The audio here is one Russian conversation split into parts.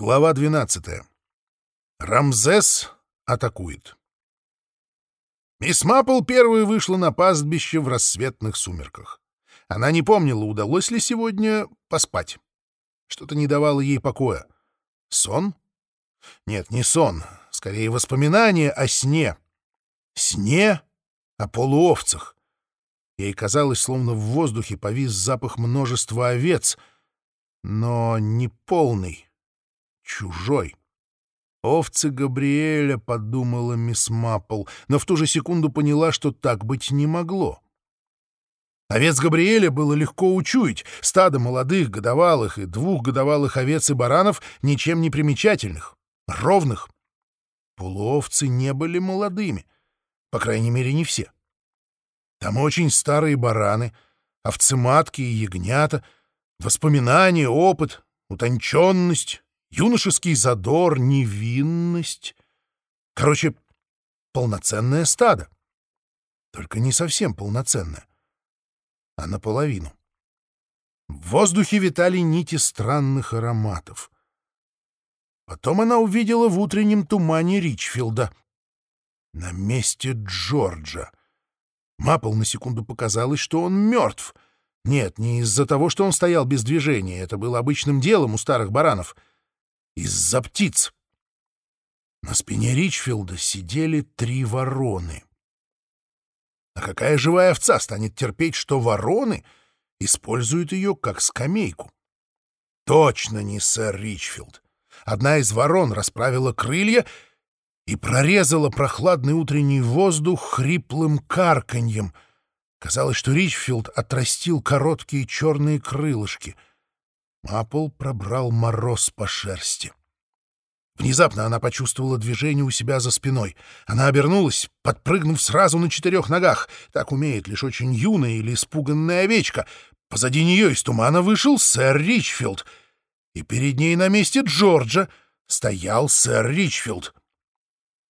Глава 12. Рамзес атакует. Мисс Маппл первой вышла на пастбище в рассветных сумерках. Она не помнила, удалось ли сегодня поспать. Что-то не давало ей покоя. Сон? Нет, не сон. Скорее, воспоминание о сне. Сне о полуовцах. Ей казалось, словно в воздухе повис запах множества овец, но не полный чужой. «Овцы Габриэля», — подумала мисс Маппл, но в ту же секунду поняла, что так быть не могло. Овец Габриэля было легко учуять. Стадо молодых, годовалых и двух годовалых овец и баранов ничем не примечательных, ровных. Полуовцы не были молодыми, по крайней мере, не все. Там очень старые бараны, овцематки и ягнята, воспоминания, опыт, утонченность, юношеский задор, невинность. Короче, полноценное стадо. Только не совсем полноценное, а наполовину. В воздухе витали нити странных ароматов. Потом она увидела в утреннем тумане Ричфилда. На месте Джорджа. Маппл на секунду показалось, что он мертв. Нет, не из-за того, что он стоял без движения. Это было обычным делом у старых баранов — из-за птиц. На спине Ричфилда сидели три вороны. А какая живая овца станет терпеть, что вороны используют ее как скамейку? Точно не сэр Ричфилд. Одна из ворон расправила крылья и прорезала прохладный утренний воздух хриплым карканьем. Казалось, что Ричфилд отрастил короткие черные крылышки — Мапл пробрал мороз по шерсти. Внезапно она почувствовала движение у себя за спиной. Она обернулась, подпрыгнув сразу на четырех ногах. Так умеет лишь очень юная или испуганная овечка. Позади нее из тумана вышел сэр Ричфилд. И перед ней на месте Джорджа стоял сэр Ричфилд.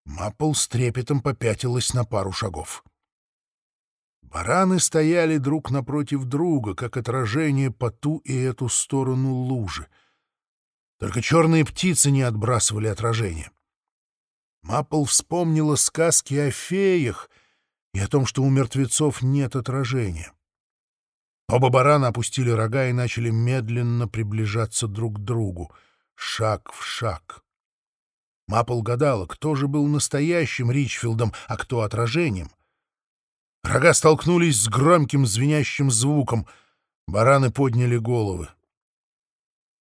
Маппл с трепетом попятилась на пару шагов. Бараны стояли друг напротив друга, как отражение по ту и эту сторону лужи. Только черные птицы не отбрасывали отражение. Маппл вспомнила сказки о феях и о том, что у мертвецов нет отражения. Оба барана опустили рога и начали медленно приближаться друг к другу, шаг в шаг. Маппл гадала, кто же был настоящим Ричфилдом, а кто отражением. Рога столкнулись с громким звенящим звуком. Бараны подняли головы.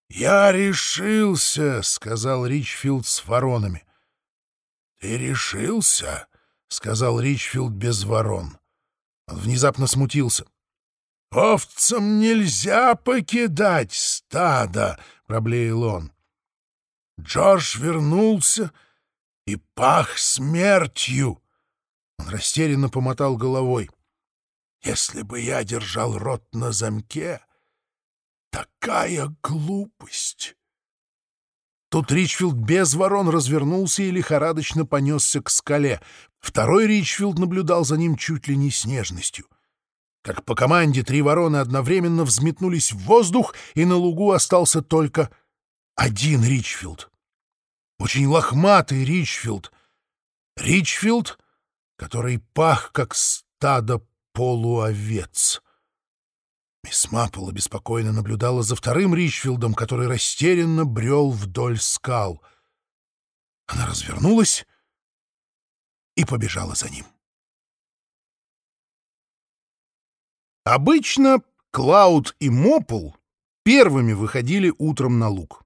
«Я решился», — сказал Ричфилд с воронами. «Ты решился?» — сказал Ричфилд без ворон. Он внезапно смутился. «Овцам нельзя покидать стадо», — проблеял он. Джордж вернулся и пах смертью. Он растерянно помотал головой. «Если бы я держал рот на замке, такая глупость!» Тут Ричфилд без ворон развернулся и лихорадочно понесся к скале. Второй Ричфилд наблюдал за ним чуть ли не с нежностью. Как по команде три вороны одновременно взметнулись в воздух, и на лугу остался только один Ричфилд. Очень лохматый Ричфилд. Ричфилд который пах, как стадо полуовец. Мисс Маппл беспокойно наблюдала за вторым Ричфилдом, который растерянно брел вдоль скал. Она развернулась и побежала за ним. Обычно Клауд и Мопл первыми выходили утром на луг.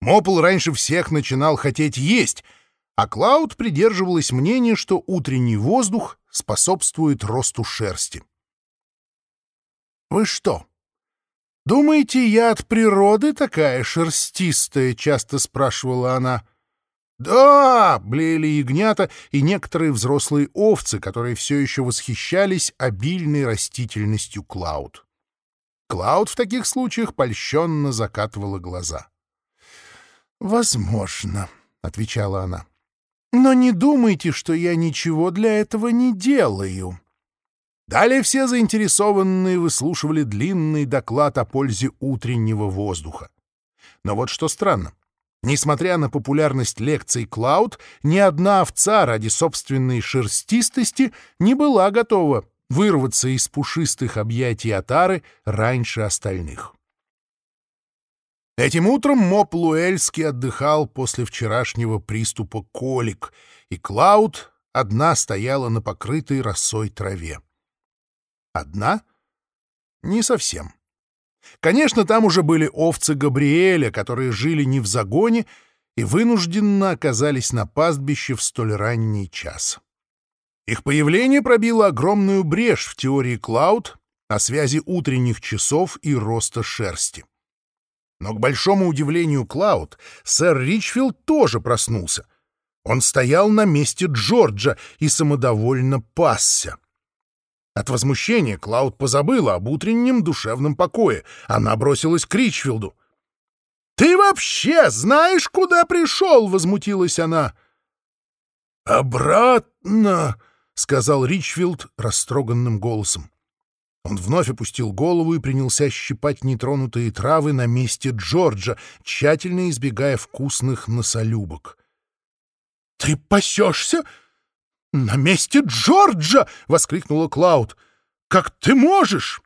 Мопл раньше всех начинал хотеть есть — а Клауд придерживалась мнения, что утренний воздух способствует росту шерсти. «Вы что, думаете, я от природы такая шерстистая?» — часто спрашивала она. «Да!» — блеяли ягнята и некоторые взрослые овцы, которые все еще восхищались обильной растительностью Клауд. Клауд в таких случаях польщенно закатывала глаза. «Возможно», — отвечала она. Но не думайте, что я ничего для этого не делаю. Далее все заинтересованные выслушивали длинный доклад о пользе утреннего воздуха. Но вот что странно. Несмотря на популярность лекций Клауд, ни одна овца ради собственной шерстистости не была готова вырваться из пушистых объятий отары раньше остальных. Этим утром Моп Луэльский отдыхал после вчерашнего приступа колик, и Клауд одна стояла на покрытой росой траве. Одна? Не совсем. Конечно, там уже были овцы Габриэля, которые жили не в загоне и вынужденно оказались на пастбище в столь ранний час. Их появление пробило огромную брешь в теории Клауд о связи утренних часов и роста шерсти. Но, к большому удивлению Клауд, сэр Ричфилд тоже проснулся. Он стоял на месте Джорджа и самодовольно пасся. От возмущения Клауд позабыла об утреннем душевном покое. Она бросилась к Ричфилду. «Ты вообще знаешь, куда пришел?» — возмутилась она. «Обратно!» — сказал Ричфилд растроганным голосом. Он вновь опустил голову и принялся щипать нетронутые травы на месте Джорджа, тщательно избегая вкусных носолюбок. «Ты пасешься «На месте Джорджа!» — воскликнула Клауд. «Как ты можешь?»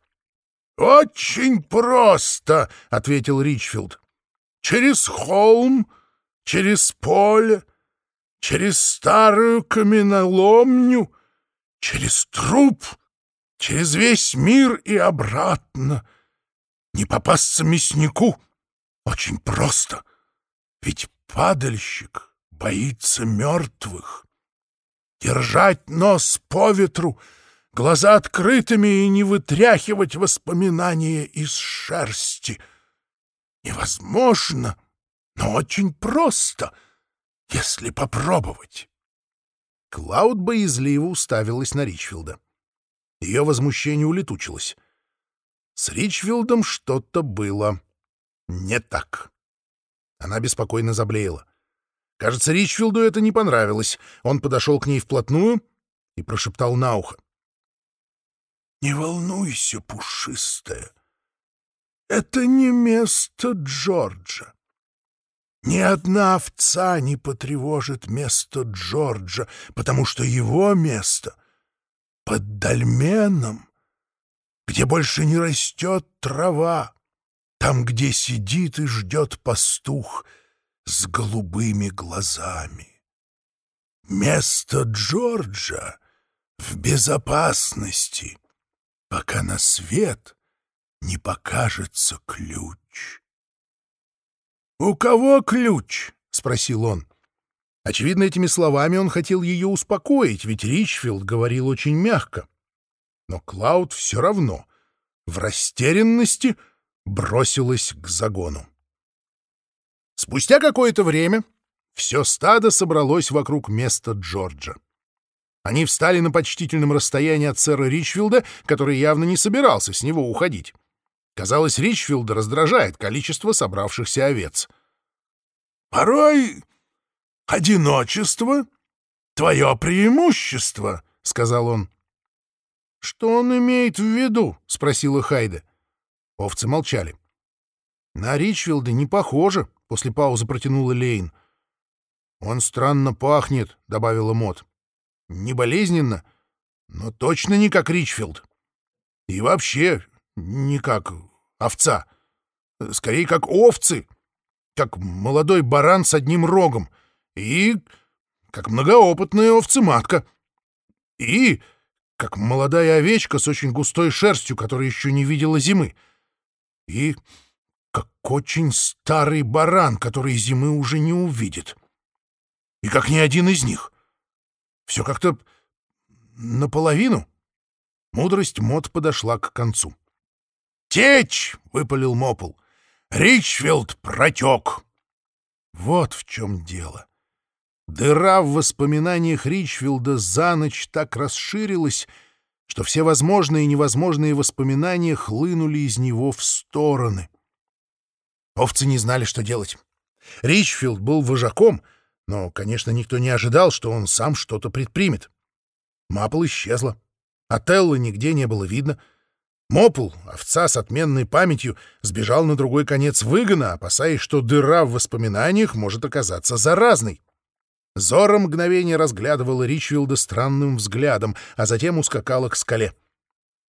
«Очень просто!» — ответил Ричфилд. «Через холм, через поле, через старую каменоломню, через труп, через весь мир и обратно. Не попасться мяснику очень просто, ведь падальщик боится мертвых». Держать нос по ветру, глаза открытыми и не вытряхивать воспоминания из шерсти. Невозможно, но очень просто, если попробовать. Клауд боязливо уставилась на Ричфилда. Ее возмущение улетучилось. С Ричфилдом что-то было не так. Она беспокойно заблеяла. Кажется, Ричфилду это не понравилось. Он подошел к ней вплотную и прошептал на ухо. «Не волнуйся, пушистая. Это не место Джорджа. Ни одна овца не потревожит место Джорджа, потому что его место под дольменом, где больше не растет трава, там, где сидит и ждет пастух — с голубыми глазами. Место Джорджа в безопасности, пока на свет не покажется ключ. «У кого ключ?» — спросил он. Очевидно, этими словами он хотел ее успокоить, ведь Ричфилд говорил очень мягко. Но Клауд все равно в растерянности бросилась к загону. Спустя какое-то время все стадо собралось вокруг места Джорджа. Они встали на почтительном расстоянии от сэра Ричфилда, который явно не собирался с него уходить. Казалось, Ричфилда раздражает количество собравшихся овец. «Порой одиночество — твое преимущество», — сказал он. «Что он имеет в виду?» — спросила Хайда. Овцы молчали. «На Ричфилда не похоже», После паузы протянула Лейн. «Он странно пахнет», — добавила Мот. «Не болезненно, но точно не как Ричфилд. И вообще не как овца. Скорее, как овцы, как молодой баран с одним рогом и как многоопытная овцематка. И как молодая овечка с очень густой шерстью, которая еще не видела зимы. И как очень старый баран, который зимы уже не увидит. И как ни один из них. Все как-то наполовину. Мудрость Мот подошла к концу. «Течь!» — выпалил Мопл. «Ричфилд протек!» Вот в чем дело. Дыра в воспоминаниях Ричфилда за ночь так расширилась, что все возможные и невозможные воспоминания хлынули из него в стороны — Овцы не знали, что делать. Ричфилд был вожаком, но, конечно, никто не ожидал, что он сам что-то предпримет. Мапл исчезла. а Телла нигде не было видно. Мопл, овца с отменной памятью, сбежал на другой конец выгона, опасаясь, что дыра в воспоминаниях может оказаться заразной. Зора мгновение разглядывала Ричвилда странным взглядом, а затем ускакала к скале.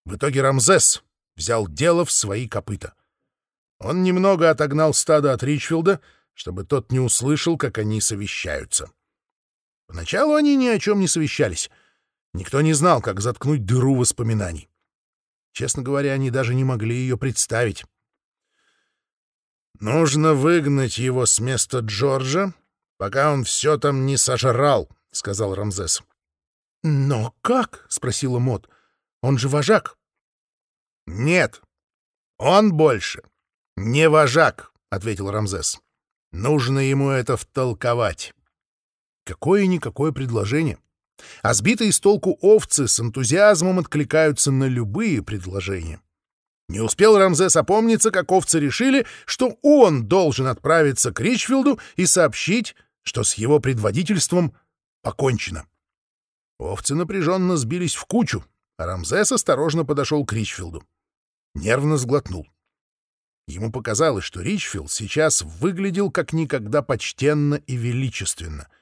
В итоге Рамзес взял дело в свои копыта. Он немного отогнал стадо от Ричфилда, чтобы тот не услышал, как они совещаются. Поначалу они ни о чем не совещались. Никто не знал, как заткнуть дыру воспоминаний. Честно говоря, они даже не могли ее представить. «Нужно выгнать его с места Джорджа, пока он все там не сожрал», — сказал Рамзес. «Но как?» — спросила Мот. «Он же вожак». «Нет, он больше не вожак», — ответил Рамзес. «Нужно ему это втолковать». Какое-никакое предложение. А сбитые с толку овцы с энтузиазмом откликаются на любые предложения. Не успел Рамзес опомниться, как овцы решили, что он должен отправиться к Ричфилду и сообщить, что с его предводительством покончено. Овцы напряженно сбились в кучу, а Рамзес осторожно подошел к Ричфилду. Нервно сглотнул. Ему показалось, что Ричфилд сейчас выглядел как никогда почтенно и величественно —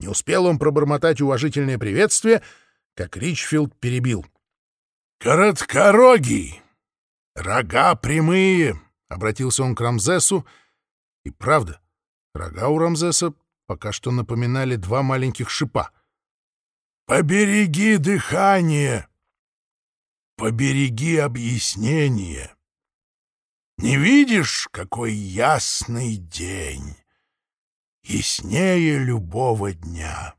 не успел он пробормотать уважительное приветствие, как Ричфилд перебил. «Короткорогий! Рога прямые!» — обратился он к Рамзесу. И правда, рога у Рамзеса пока что напоминали два маленьких шипа. «Побереги дыхание! Побереги объяснение! Не видишь, какой ясный день!» яснее любого дня.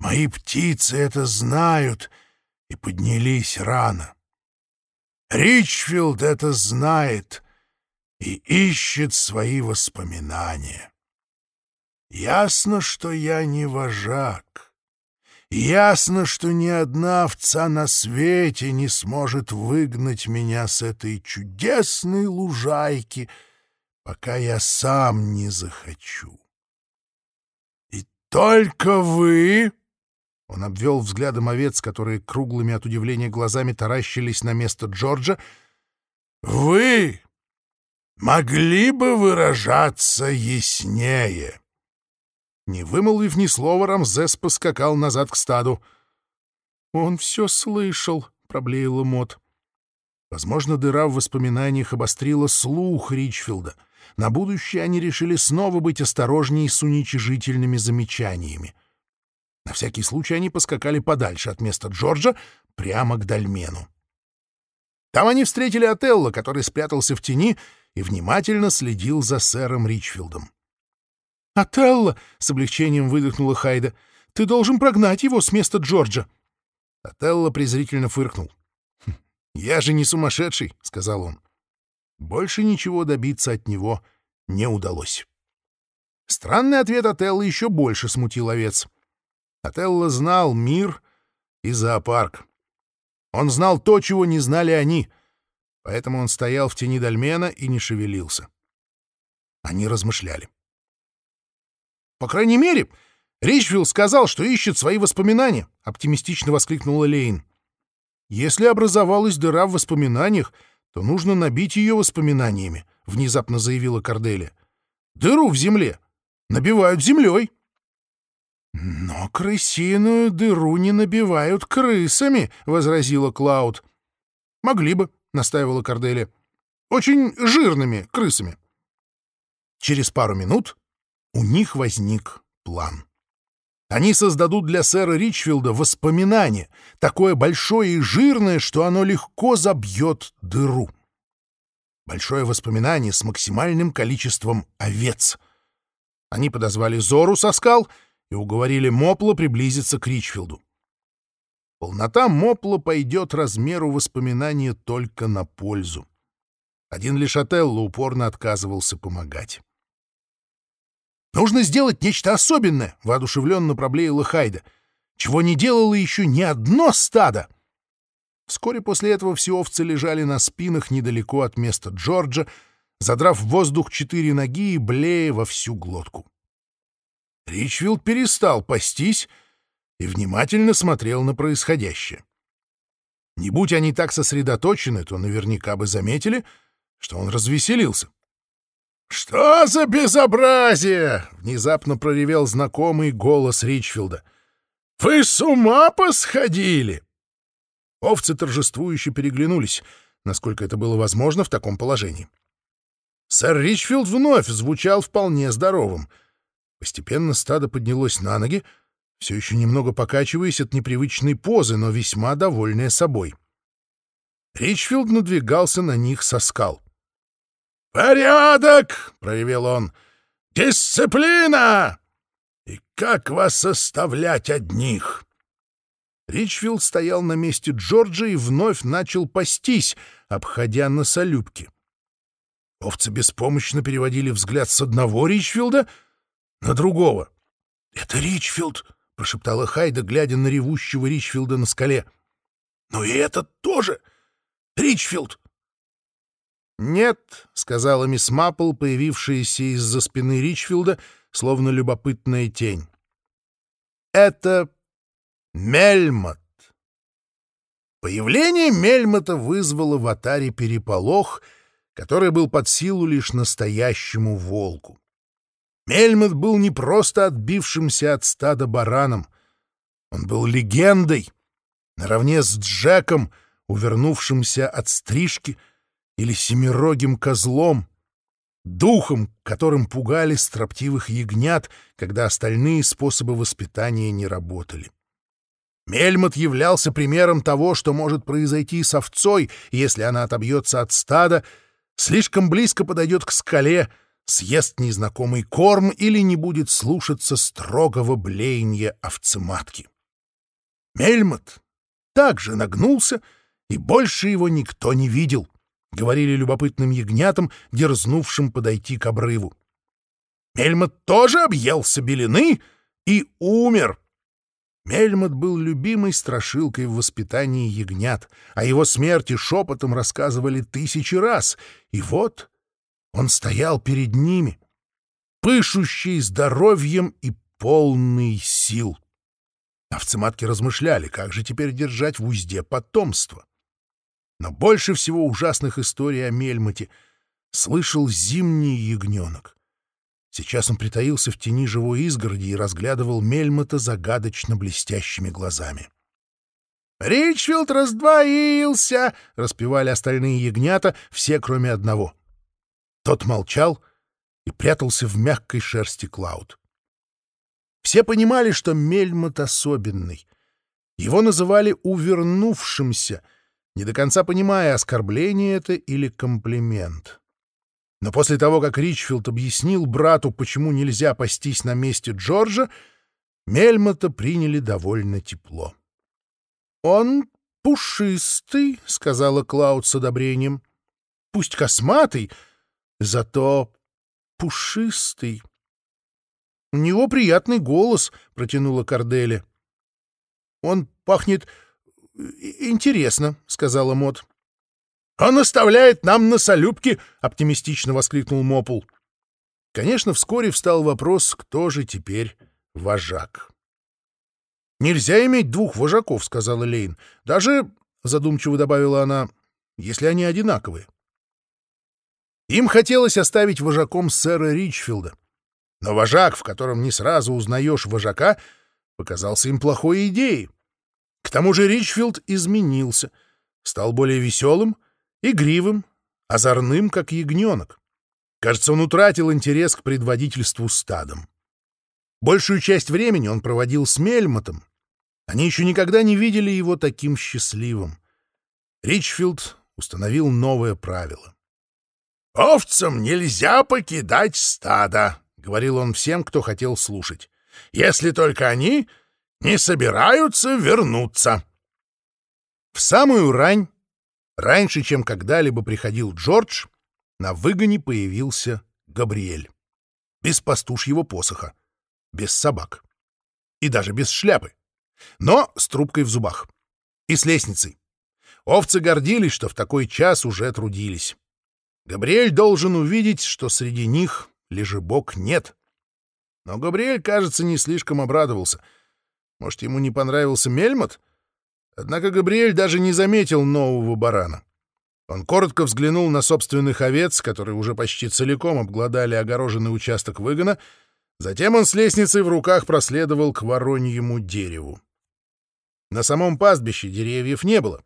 Мои птицы это знают и поднялись рано. Ричфилд это знает и ищет свои воспоминания. Ясно, что я не вожак. Ясно, что ни одна овца на свете не сможет выгнать меня с этой чудесной лужайки — пока я сам не захочу. И только вы... Он обвел взглядом овец, которые круглыми от удивления глазами таращились на место Джорджа. «Вы могли бы выражаться яснее!» Не вымолвив ни слова, Рамзес поскакал назад к стаду. «Он все слышал», — проблеяла Мот. Возможно, дыра в воспоминаниях обострила слух Ричфилда — на будущее они решили снова быть осторожнее с уничижительными замечаниями. На всякий случай они поскакали подальше от места Джорджа прямо к Дальмену. Там они встретили Отелло, который спрятался в тени и внимательно следил за сэром Ричфилдом. «Отелло!» — с облегчением выдохнула Хайда. «Ты должен прогнать его с места Джорджа!» Отелло презрительно фыркнул. «Хм, «Я же не сумасшедший!» — сказал он. Больше ничего добиться от него не удалось. Странный ответ Отелла еще больше смутил овец. Отелло знал мир и зоопарк. Он знал то, чего не знали они, поэтому он стоял в тени Дальмена и не шевелился. Они размышляли. «По крайней мере, Ричвилл сказал, что ищет свои воспоминания», — оптимистично воскликнула Лейн. «Если образовалась дыра в воспоминаниях, то нужно набить ее воспоминаниями, — внезапно заявила Корделия. Дыру в земле набивают землей. Но крысиную дыру не набивают крысами, — возразила Клауд. Могли бы, — настаивала Корделия. Очень жирными крысами. Через пару минут у них возник план. Они создадут для сэра Ричфилда воспоминание, такое большое и жирное, что оно легко забьет дыру. Большое воспоминание с максимальным количеством овец. Они подозвали Зору со скал и уговорили Мопла приблизиться к Ричфилду. Полнота Мопла пойдет размеру воспоминания только на пользу. Один лишь Отелло упорно отказывался помогать. «Нужно сделать нечто особенное!» — воодушевленно проблеяла Хайда. «Чего не делало еще ни одно стадо!» Вскоре после этого все овцы лежали на спинах недалеко от места Джорджа, задрав в воздух четыре ноги и блея во всю глотку. Ричвилд перестал пастись и внимательно смотрел на происходящее. Не будь они так сосредоточены, то наверняка бы заметили, что он развеселился. «Что за безобразие!» — внезапно проревел знакомый голос Ричфилда. «Вы с ума посходили!» Овцы торжествующе переглянулись, насколько это было возможно в таком положении. Сэр Ричфилд вновь звучал вполне здоровым. Постепенно стадо поднялось на ноги, все еще немного покачиваясь от непривычной позы, но весьма довольное собой. Ричфилд надвигался на них со скал. «Порядок!» — проявил он. «Дисциплина! И как вас оставлять одних?» Ричфилд стоял на месте Джорджа и вновь начал пастись, обходя носолюбки. Овцы беспомощно переводили взгляд с одного Ричфилда на другого. «Это Ричфилд!» — прошептала Хайда, глядя на ревущего Ричфилда на скале. «Но и этот тоже! Ричфилд!» «Нет», — сказала мисс Маппл, появившаяся из-за спины Ричфилда, словно любопытная тень. «Это Мельмот». Появление Мельмота вызвало в Атаре переполох, который был под силу лишь настоящему волку. Мельмот был не просто отбившимся от стада бараном. Он был легендой, наравне с Джеком, увернувшимся от стрижки — или семирогим козлом, духом, которым пугали строптивых ягнят, когда остальные способы воспитания не работали. Мельмот являлся примером того, что может произойти с овцой, если она отобьется от стада, слишком близко подойдет к скале, съест незнакомый корм или не будет слушаться строгого блеяния овцематки. Мельмот также нагнулся, и больше его никто не видел говорили любопытным ягнятам, дерзнувшим подойти к обрыву. Мельмот тоже объелся белины и умер. Мельмот был любимой страшилкой в воспитании ягнят, о его смерти шепотом рассказывали тысячи раз, и вот он стоял перед ними, пышущий здоровьем и полный сил. Овцематки размышляли, как же теперь держать в узде потомство. Но больше всего ужасных историй о Мельмоте слышал зимний ягненок. Сейчас он притаился в тени живой изгороди и разглядывал Мельмота загадочно блестящими глазами. «Ричфилд раздвоился!» — распевали остальные ягнята, все кроме одного. Тот молчал и прятался в мягкой шерсти Клауд. Все понимали, что Мельмот особенный. Его называли «увернувшимся», не до конца понимая, оскорбление это или комплимент. Но после того, как Ричфилд объяснил брату, почему нельзя пастись на месте Джорджа, Мельмота приняли довольно тепло. «Он пушистый», — сказала Клауд с одобрением. «Пусть косматый, зато пушистый». «У него приятный голос», — протянула Корделия. «Он пахнет интересно», — сказала Мот. «Он оставляет нам носолюбки!» — оптимистично воскликнул Мопул. Конечно, вскоре встал вопрос, кто же теперь вожак. «Нельзя иметь двух вожаков», — сказала Лейн. «Даже, — задумчиво добавила она, — если они одинаковые». Им хотелось оставить вожаком сэра Ричфилда. Но вожак, в котором не сразу узнаешь вожака, показался им плохой идеей. К тому же Ричфилд изменился, стал более веселым, игривым, озорным, как ягненок. Кажется, он утратил интерес к предводительству стадом. Большую часть времени он проводил с Мельмотом. Они еще никогда не видели его таким счастливым. Ричфилд установил новое правило. «Овцам нельзя покидать стадо», — говорил он всем, кто хотел слушать, «если только они не собираются вернуться. В самую рань, раньше, чем когда-либо приходил Джордж, на выгоне появился Габриэль. Без пастушьего посоха, без собак и даже без шляпы, но с трубкой в зубах и с лестницей. Овцы гордились, что в такой час уже трудились. Габриэль должен увидеть, что среди них лежебок нет. Но Габриэль, кажется, не слишком обрадовался — может, ему не понравился Мельмот? Однако Габриэль даже не заметил нового барана. Он коротко взглянул на собственных овец, которые уже почти целиком обглодали огороженный участок выгона, затем он с лестницей в руках проследовал к вороньему дереву. На самом пастбище деревьев не было,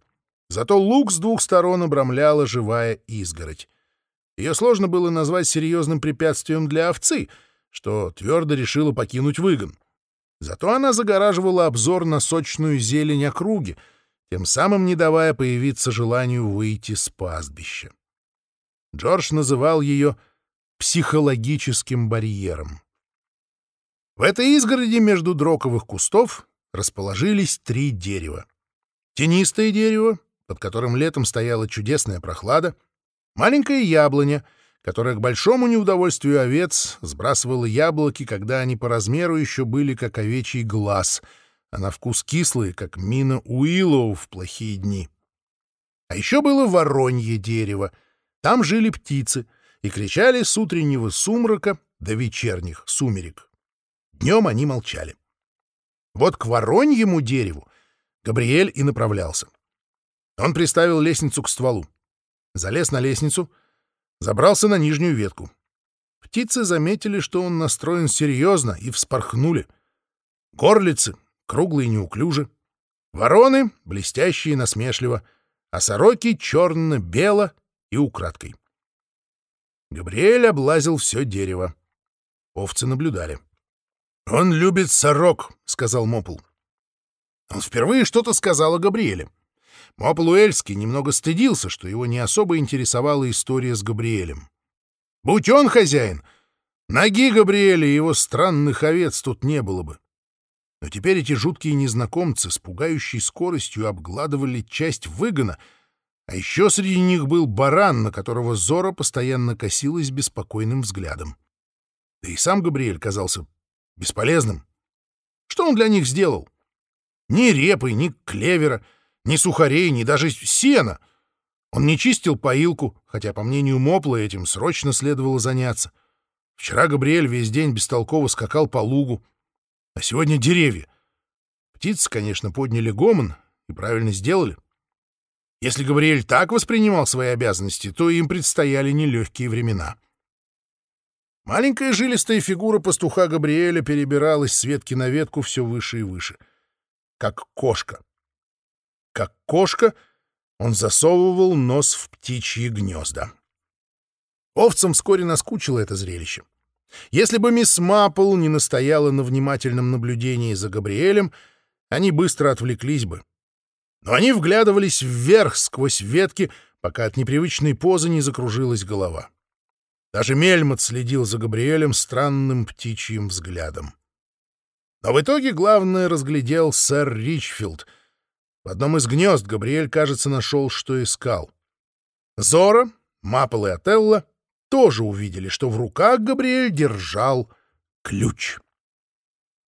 зато луг с двух сторон обрамляла живая изгородь. Ее сложно было назвать серьезным препятствием для овцы, что твердо решила покинуть выгон. Зато она загораживала обзор на сочную зелень округи, тем самым не давая появиться желанию выйти с пастбища. Джордж называл ее психологическим барьером. В этой изгороди между дроковых кустов расположились три дерева. Тенистое дерево, под которым летом стояла чудесная прохлада, маленькая яблоня, которая к большому неудовольствию овец сбрасывала яблоки, когда они по размеру еще были как овечий глаз — а на вкус кислые, как мина Уиллоу в плохие дни. А еще было воронье дерево. Там жили птицы и кричали с утреннего сумрака до вечерних сумерек. Днем они молчали. Вот к вороньему дереву Габриэль и направлялся. Он приставил лестницу к стволу, залез на лестницу, забрался на нижнюю ветку. Птицы заметили, что он настроен серьезно, и вспорхнули. Горлицы круглые и неуклюже. Вороны — блестящие насмешливо, а сороки — черно-бело и украдкой. Габриэль облазил все дерево. Овцы наблюдали. «Он любит сорок», — сказал Мопл. Он впервые что-то сказал о Габриэле. Мопл Уэльский немного стыдился, что его не особо интересовала история с Габриэлем. Будь он хозяин, ноги Габриэля и его странных овец тут не было бы. Но теперь эти жуткие незнакомцы с пугающей скоростью обгладывали часть выгона, а еще среди них был баран, на которого Зора постоянно косилась беспокойным взглядом. Да и сам Габриэль казался бесполезным. Что он для них сделал? Ни репы, ни клевера, ни сухарей, ни даже сена. Он не чистил поилку, хотя, по мнению Мопла, этим срочно следовало заняться. Вчера Габриэль весь день бестолково скакал по лугу, а сегодня деревья. Птицы, конечно, подняли гомон и правильно сделали. Если Габриэль так воспринимал свои обязанности, то им предстояли нелегкие времена. Маленькая жилистая фигура пастуха Габриэля перебиралась с ветки на ветку все выше и выше. Как кошка. Как кошка он засовывал нос в птичьи гнезда. Овцам вскоре наскучило это зрелище. Если бы мисс Маппл не настояла на внимательном наблюдении за Габриэлем, они быстро отвлеклись бы. Но они вглядывались вверх сквозь ветки, пока от непривычной позы не закружилась голова. Даже Мельмот следил за Габриэлем странным птичьим взглядом. Но в итоге главное разглядел сэр Ричфилд. В одном из гнезд Габриэль, кажется, нашел, что искал. Зора, Маппл и Отелло тоже увидели, что в руках Габриэль держал ключ.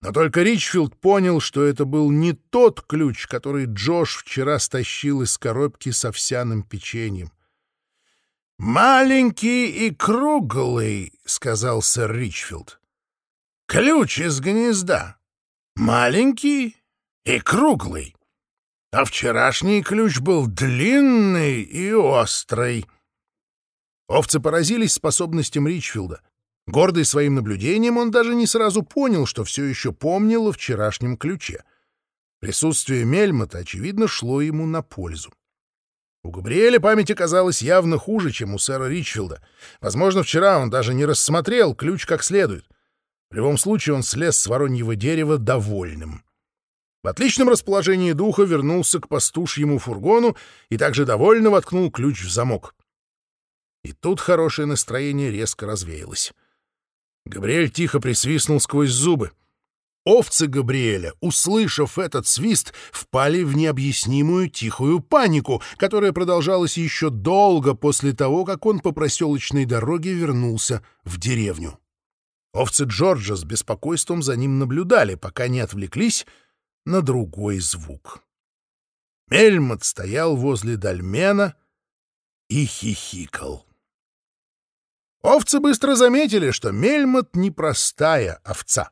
Но только Ричфилд понял, что это был не тот ключ, который Джош вчера стащил из коробки с овсяным печеньем. «Маленький и круглый», — сказал сэр Ричфилд. «Ключ из гнезда. Маленький и круглый. А вчерашний ключ был длинный и острый». Овцы поразились способностям Ричфилда. Гордый своим наблюдением, он даже не сразу понял, что все еще помнил о вчерашнем ключе. Присутствие Мельмота, очевидно, шло ему на пользу. У Габриэля память оказалась явно хуже, чем у сэра Ричфилда. Возможно, вчера он даже не рассмотрел ключ как следует. В любом случае он слез с вороньего дерева довольным. В отличном расположении духа вернулся к пастушьему фургону и также довольно воткнул ключ в замок. И тут хорошее настроение резко развеялось. Габриэль тихо присвистнул сквозь зубы. Овцы Габриэля, услышав этот свист, впали в необъяснимую тихую панику, которая продолжалась еще долго после того, как он по проселочной дороге вернулся в деревню. Овцы Джорджа с беспокойством за ним наблюдали, пока не отвлеклись на другой звук. Мельмот стоял возле дольмена и хихикал. Овцы быстро заметили, что Мельмот — непростая овца.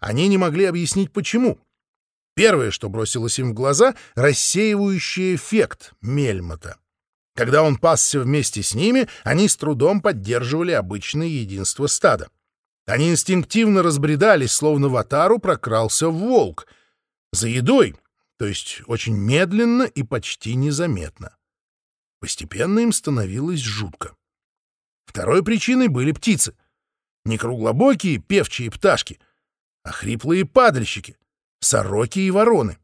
Они не могли объяснить, почему. Первое, что бросилось им в глаза — рассеивающий эффект Мельмота. Когда он пасся вместе с ними, они с трудом поддерживали обычное единство стада. Они инстинктивно разбредались, словно в атару прокрался волк. За едой, то есть очень медленно и почти незаметно. Постепенно им становилось жутко. Второй причиной были птицы. Не круглобокие певчие пташки, а хриплые падальщики, сороки и вороны.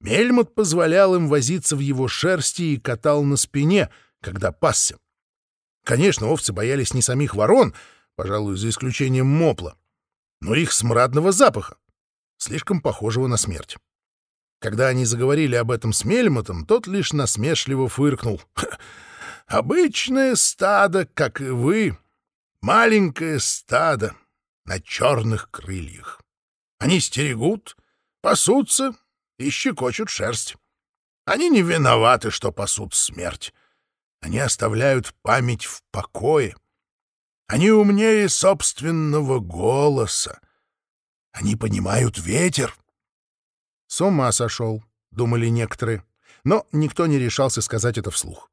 Мельмот позволял им возиться в его шерсти и катал на спине, когда пасся. Конечно, овцы боялись не самих ворон — пожалуй, за исключением мопла, но их смрадного запаха, слишком похожего на смерть. Когда они заговорили об этом с Мельмотом, тот лишь насмешливо фыркнул. «Обычное стадо, как и вы, маленькое стадо на черных крыльях. Они стерегут, пасутся и щекочут шерсть. Они не виноваты, что пасут смерть. Они оставляют память в покое, они умнее собственного голоса. Они понимают ветер. С ума сошел, — думали некоторые, но никто не решался сказать это вслух.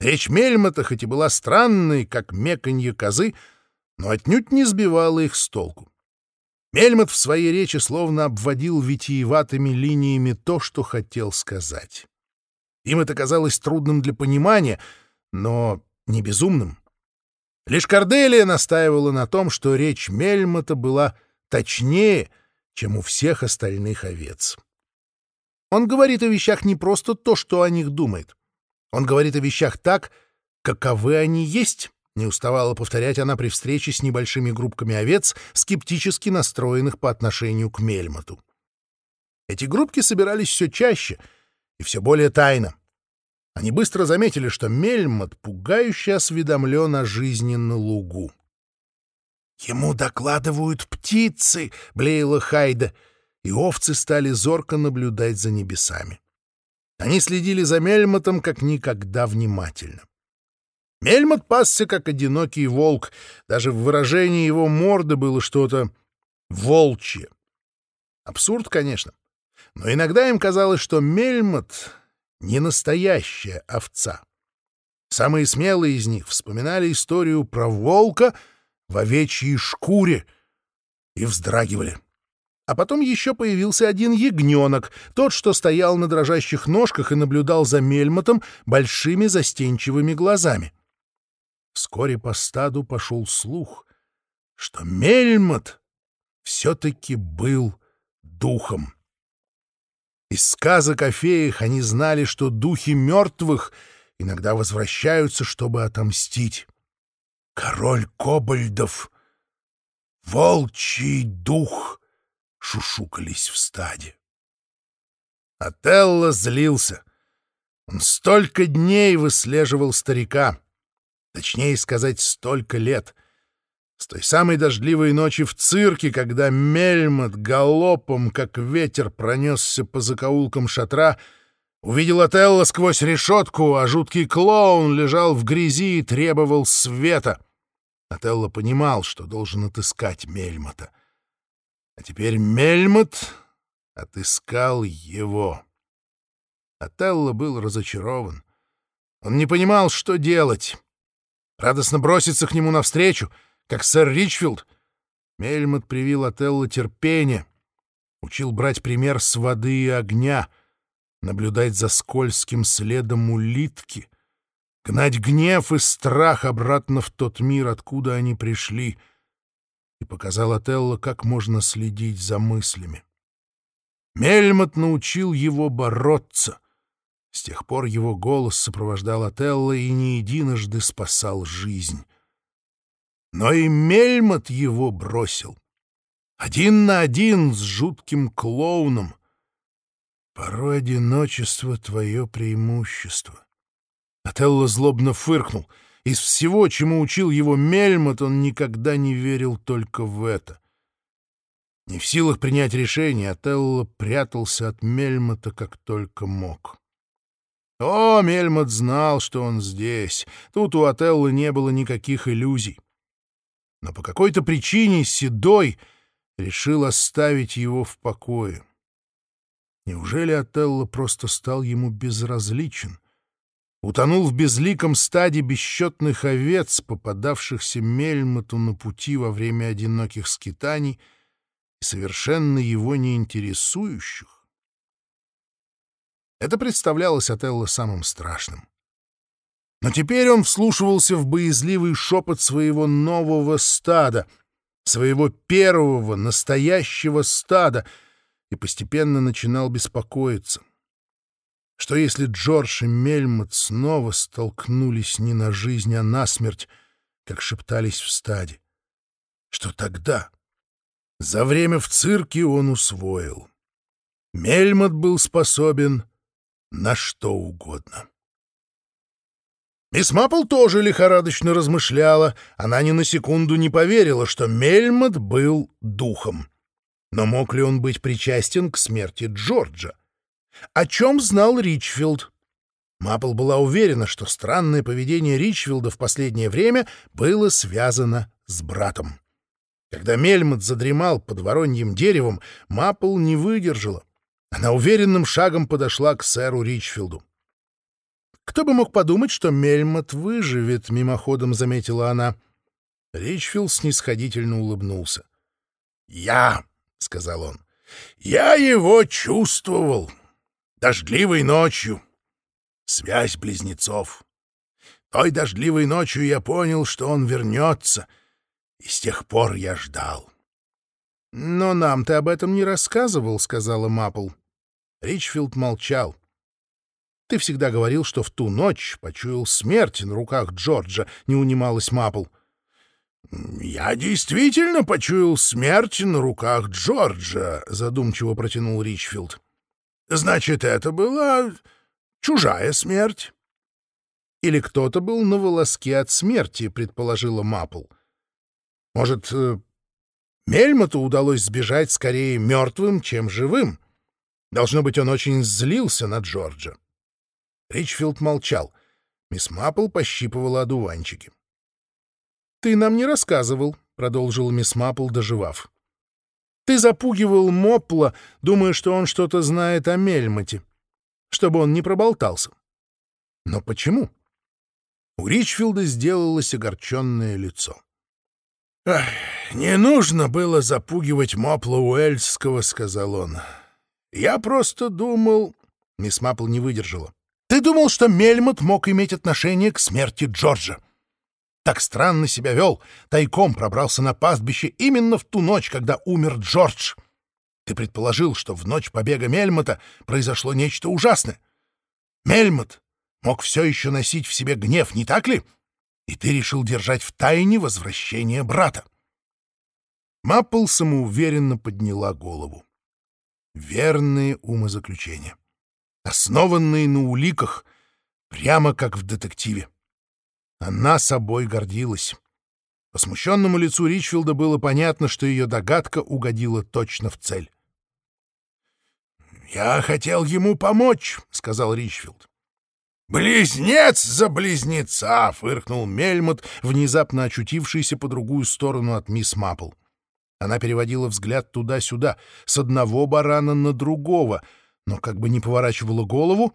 Речь Мельмота хоть и была странной, как меканье козы, но отнюдь не сбивала их с толку. Мельмот в своей речи словно обводил витиеватыми линиями то, что хотел сказать. Им это казалось трудным для понимания, но не безумным. Лишь Корделия настаивала на том, что речь Мельмота была точнее, чем у всех остальных овец. Он говорит о вещах не просто то, что о них думает. Он говорит о вещах так, каковы они есть, не уставала повторять она при встрече с небольшими группками овец, скептически настроенных по отношению к Мельмоту. Эти группки собирались все чаще и все более тайно. Они быстро заметили, что Мельмот пугающе осведомлен о жизни на лугу. «Ему докладывают птицы!» — блеяла Хайда, и овцы стали зорко наблюдать за небесами. Они следили за Мельмотом как никогда внимательно. Мельмот пасся, как одинокий волк. Даже в выражении его морды было что-то волчье. Абсурд, конечно. Но иногда им казалось, что Мельмот не настоящая овца. Самые смелые из них вспоминали историю про волка в овечьей шкуре и вздрагивали. А потом еще появился один ягненок, тот, что стоял на дрожащих ножках и наблюдал за мельмотом большими застенчивыми глазами. Вскоре по стаду пошел слух, что мельмот все-таки был духом. Из сказок о феях они знали, что духи мертвых иногда возвращаются, чтобы отомстить. Король кобальдов, волчий дух, шушукались в стаде. Отелло злился. Он столько дней выслеживал старика. Точнее сказать, столько лет — с той самой дождливой ночи в цирке, когда Мельмот галопом, как ветер, пронесся по закоулкам шатра, увидел Отелло сквозь решетку, а жуткий клоун лежал в грязи и требовал света. Отелло понимал, что должен отыскать Мельмота. А теперь Мельмот отыскал его. Отелло был разочарован. Он не понимал, что делать. Радостно броситься к нему навстречу — как сэр Ричфилд. Мельмот привил Отелло терпение, учил брать пример с воды и огня, наблюдать за скользким следом улитки, гнать гнев и страх обратно в тот мир, откуда они пришли, и показал Отелло, как можно следить за мыслями. Мельмот научил его бороться. С тех пор его голос сопровождал Отелло и не единожды спасал жизнь но и Мельмот его бросил. Один на один с жутким клоуном. Порой одиночество — твое преимущество. Отелло злобно фыркнул. Из всего, чему учил его Мельмот, он никогда не верил только в это. Не в силах принять решение, Отелло прятался от Мельмота как только мог. О, Мельмот знал, что он здесь. Тут у Отелло не было никаких иллюзий но по какой-то причине Седой решил оставить его в покое. Неужели Отелло просто стал ему безразличен? Утонул в безликом стаде бесчетных овец, попадавшихся Мельмоту на пути во время одиноких скитаний и совершенно его не интересующих? Это представлялось Отелло самым страшным. Но теперь он вслушивался в боязливый шепот своего нового стада, своего первого настоящего стада, и постепенно начинал беспокоиться. Что если Джордж и Мельмот снова столкнулись не на жизнь, а на смерть, как шептались в стаде? Что тогда? За время в цирке он усвоил. Мельмот был способен на что угодно. Мисс Маппл тоже лихорадочно размышляла. Она ни на секунду не поверила, что Мельмот был духом. Но мог ли он быть причастен к смерти Джорджа? О чем знал Ричфилд? Маппл была уверена, что странное поведение Ричфилда в последнее время было связано с братом. Когда Мельмот задремал под вороньим деревом, Маппл не выдержала. Она уверенным шагом подошла к сэру Ричфилду. «Кто бы мог подумать, что Мельмот выживет?» — мимоходом заметила она. Ричфилд снисходительно улыбнулся. «Я», — сказал он, — «я его чувствовал. Дождливой ночью. Связь близнецов. Той дождливой ночью я понял, что он вернется, и с тех пор я ждал». «Но нам ты об этом не рассказывал», — сказала Маппл. Ричфилд молчал. Ты всегда говорил, что в ту ночь почуял смерть на руках Джорджа, — не унималась Маппл. — Я действительно почуял смерть на руках Джорджа, — задумчиво протянул Ричфилд. — Значит, это была чужая смерть. — Или кто-то был на волоске от смерти, — предположила Маппл. — Может, э, Мельмоту удалось сбежать скорее мертвым, чем живым? Должно быть, он очень злился на Джорджа. Ричфилд молчал. Мисс Маппл пощипывала одуванчики. «Ты нам не рассказывал», — продолжила мисс Маппл, доживав. «Ты запугивал Мопла, думая, что он что-то знает о Мельмоте, чтобы он не проболтался. Но почему?» У Ричфилда сделалось огорченное лицо. «Ах, «Не нужно было запугивать Мопла Уэльского», — сказал он. «Я просто думал...» Мисс Маппл не выдержала. Ты думал, что Мельмот мог иметь отношение к смерти Джорджа? Так странно себя вел, тайком пробрался на пастбище именно в ту ночь, когда умер Джордж. Ты предположил, что в ночь побега Мельмота произошло нечто ужасное. Мельмот мог все еще носить в себе гнев, не так ли? И ты решил держать в тайне возвращение брата. Маппл самоуверенно подняла голову. Верные умозаключения основанные на уликах, прямо как в детективе. Она собой гордилась. По смущенному лицу Ричфилда было понятно, что ее догадка угодила точно в цель. «Я хотел ему помочь», — сказал Ричфилд. «Близнец за близнеца!» — фыркнул Мельмот, внезапно очутившийся по другую сторону от мисс Маппл. Она переводила взгляд туда-сюда, с одного барана на другого — но как бы не поворачивала голову,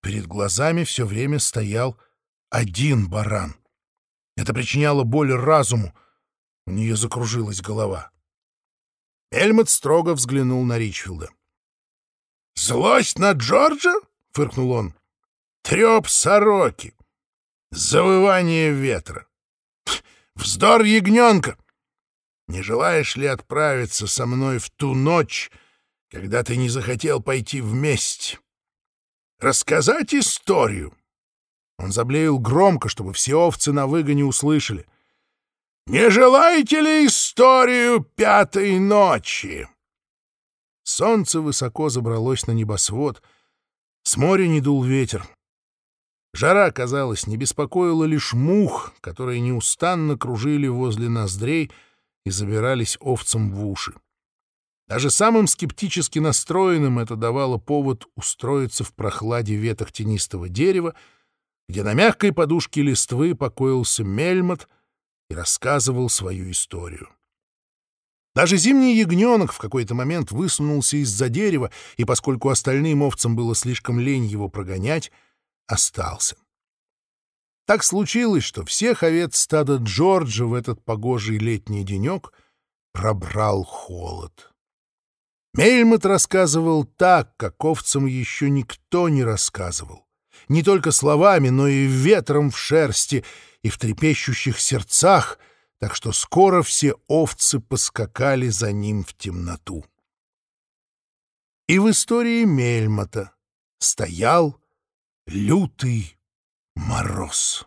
перед глазами все время стоял один баран. Это причиняло боль разуму. У нее закружилась голова. Эльмот строго взглянул на Ричфилда. «Злость на Джорджа?» — фыркнул он. «Треп сороки! Завывание ветра! Вздор ягненка! Не желаешь ли отправиться со мной в ту ночь, когда ты не захотел пойти вместе. Рассказать историю. Он заблеял громко, чтобы все овцы на выгоне услышали. «Не желаете ли историю пятой ночи?» Солнце высоко забралось на небосвод, с моря не дул ветер. Жара, казалось, не беспокоила лишь мух, которые неустанно кружили возле ноздрей и забирались овцам в уши. Даже самым скептически настроенным это давало повод устроиться в прохладе веток тенистого дерева, где на мягкой подушке листвы покоился Мельмот и рассказывал свою историю. Даже зимний ягненок в какой-то момент высунулся из-за дерева, и поскольку остальным овцам было слишком лень его прогонять, остался. Так случилось, что всех овец стада Джорджа в этот погожий летний денек пробрал холод. Мельмот рассказывал так, как овцам еще никто не рассказывал. Не только словами, но и ветром в шерсти и в трепещущих сердцах — так что скоро все овцы поскакали за ним в темноту. И в истории Мельмота стоял лютый мороз.